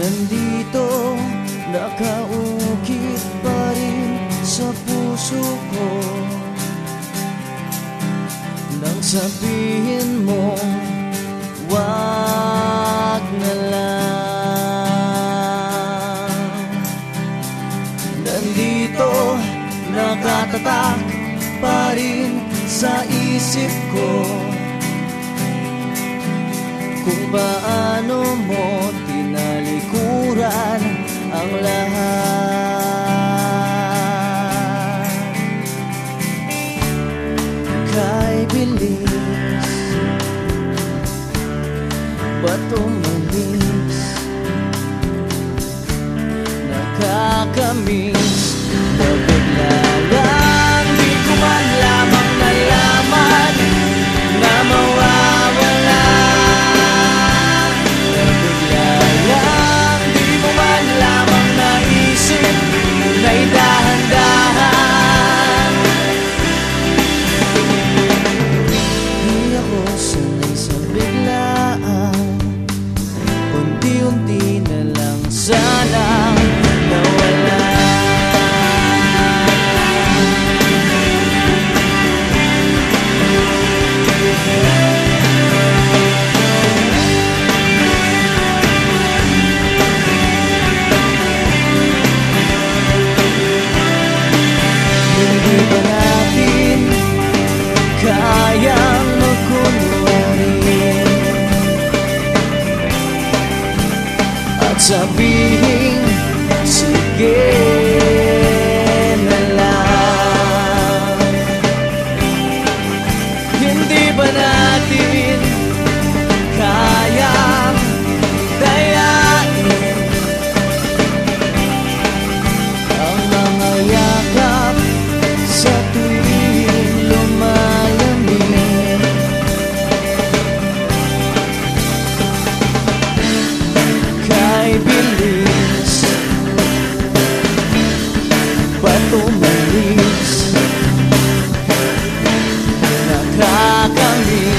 Nandito, nakaukit pa rin sa puso ko. Nang sabihin mo, wag na lang. Nandito, nakatatak pa rin sa isip ko. Kung paano mo tinalikuran ang lahat? Kay bilis Ba't umalis Nakakamiss sabi kami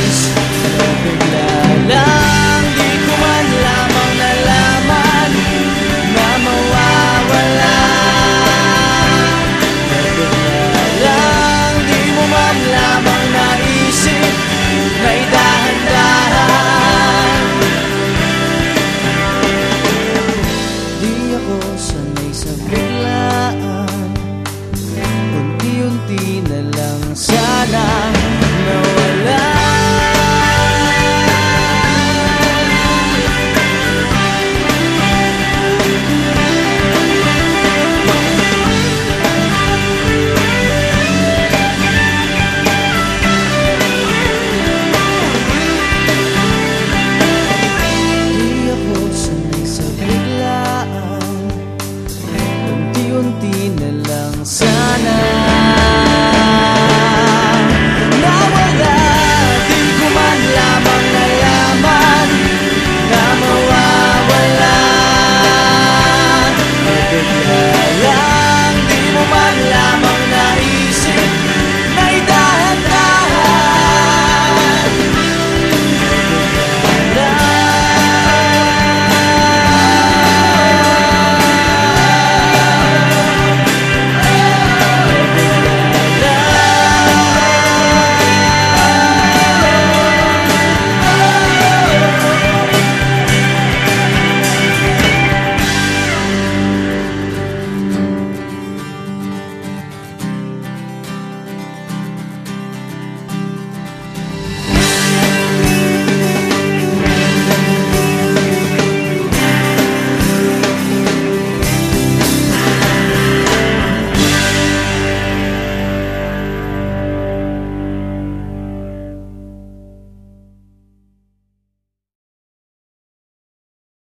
contigo.